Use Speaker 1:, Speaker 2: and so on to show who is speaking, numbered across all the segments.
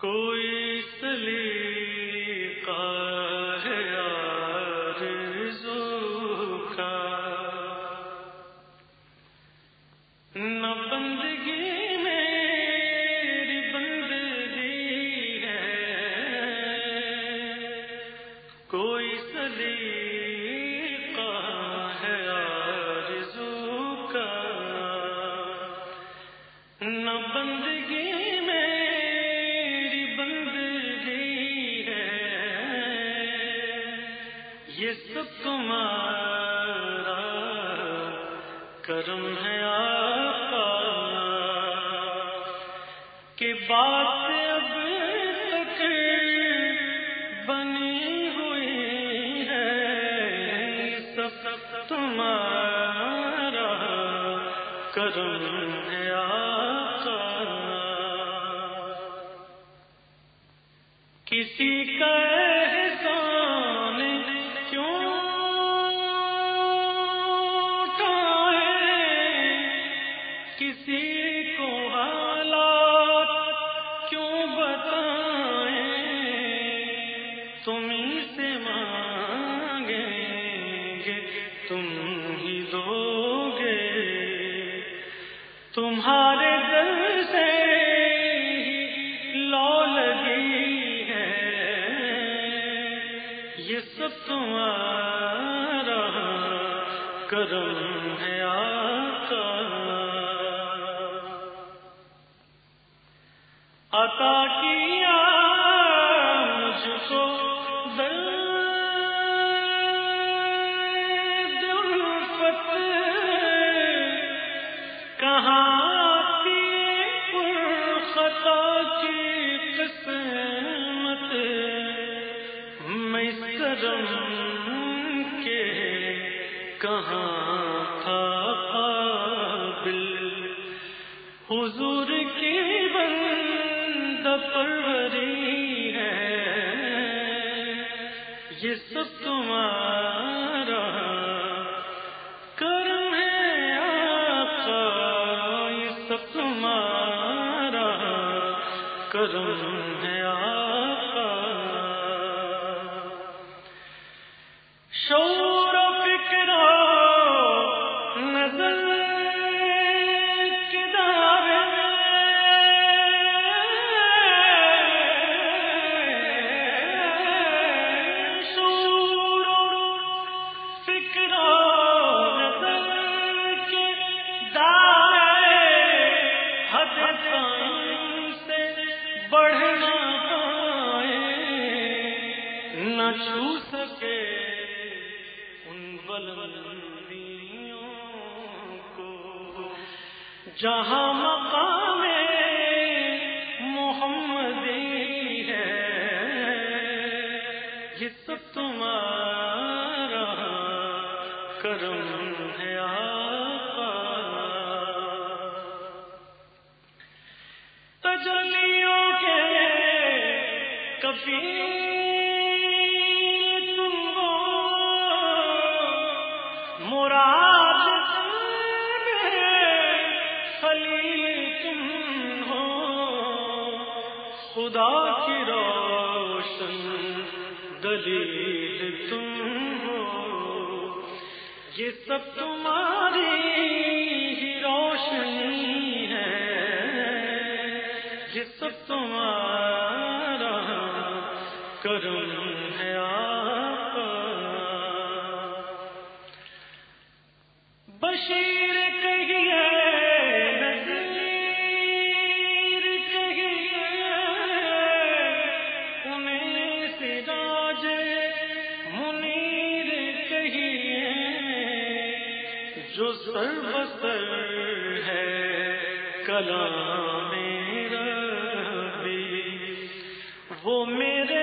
Speaker 1: کوئی سلیقہ یہ سب تمہارا کرم ہے آقا کہ بات اب تک بنی ہوئی ہے۔ سب تمہارا کرم ہے آقا۔ کسی کا تم ہی سے مانگیں گے، تم ہی دو گے۔ تمہارے دل سے لو لگی ہے۔ یہ سب تمہارا کرم ہے آقا۔ عطا کیا کہاں تھا قابل؟ حضور کی بند پروری ہے۔ یہ سب تمہارا کرم ہے آقا۔ یہ سب تمہارا کرم ہے۔ جہاں مقام خدا کی روشن دلیل تم ہو۔ یہ سب تمہاری ہی روشنی ہے۔ یہ سب تمہارا کرم جو سر بسر ہے کلام بھی وہ میرے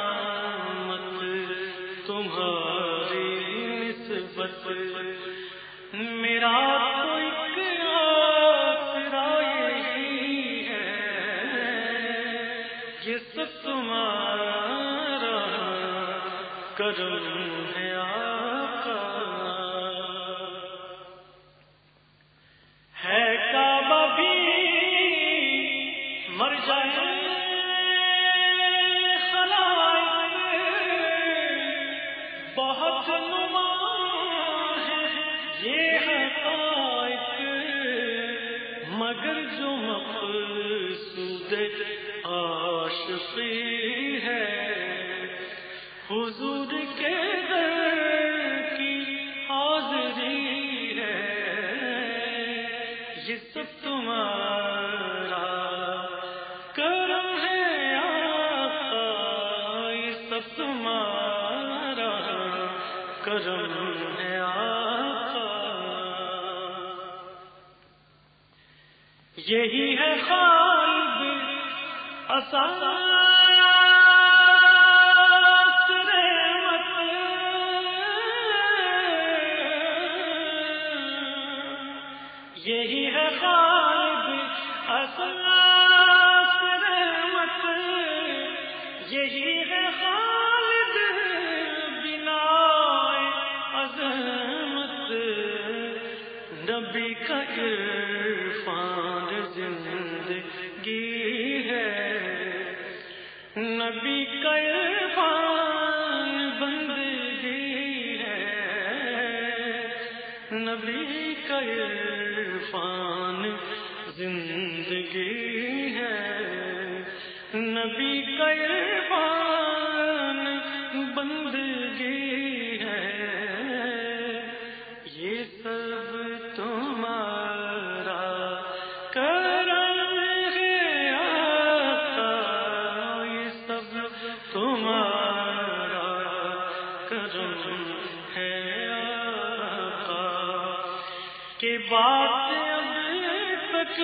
Speaker 1: تمہاری نسبت میرا مگر جو مقصود عاشقی ہے حضور کے یہی ہے خالب اصل یہی ہے خالب اصل رحمت۔ یہی عرفان زندگی ہے۔ نبی کا عرفان بندگی ہے۔ نبی کا عرفان زندگی ہے۔ نبی کا عرفان بندگی کہ بات اب تک